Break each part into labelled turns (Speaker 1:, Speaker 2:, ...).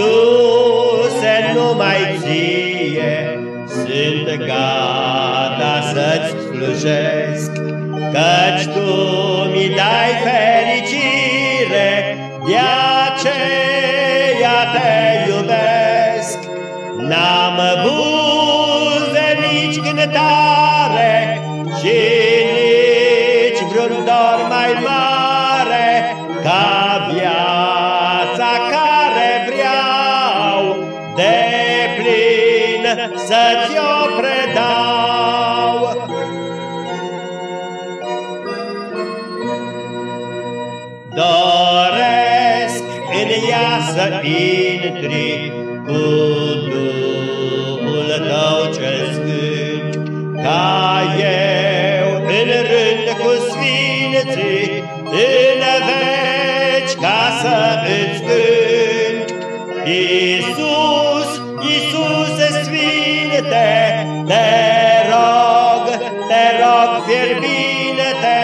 Speaker 1: Iisuse, numai ție sunt gata să-ți slujesc, Căci tu mi dai fericire, de aceea te iubesc. N-am buze nici cântare și nici vreun dor mai mare ca viața care vreau de plin să-ți-o predau. Doresc în ea să intri cu ca să îți cânt. Iisus, Iisuse Sfinte, te rog, te rog fierbinte,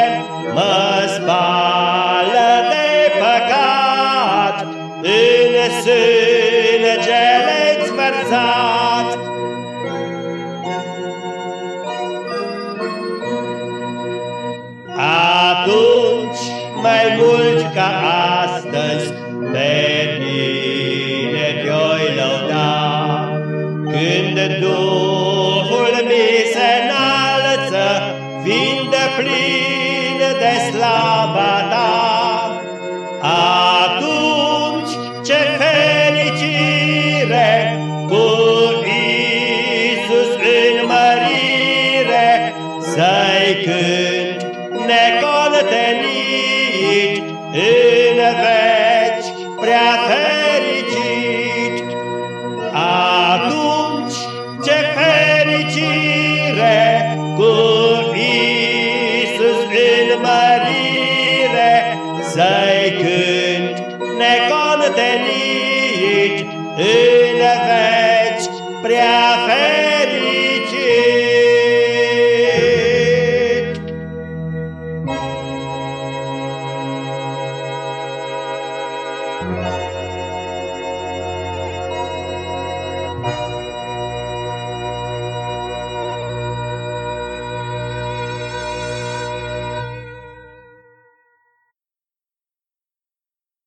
Speaker 1: mă spală de păcat în sângele-ți vărsat. Atunci, mai mult ca astăzi, slava ta, atunci ce fericire cu Iisus în mărire să-i cânt necoltenit în veci prea fericit. Atunci ce fericire cu să-i cânt necontenit în veci prea fericit.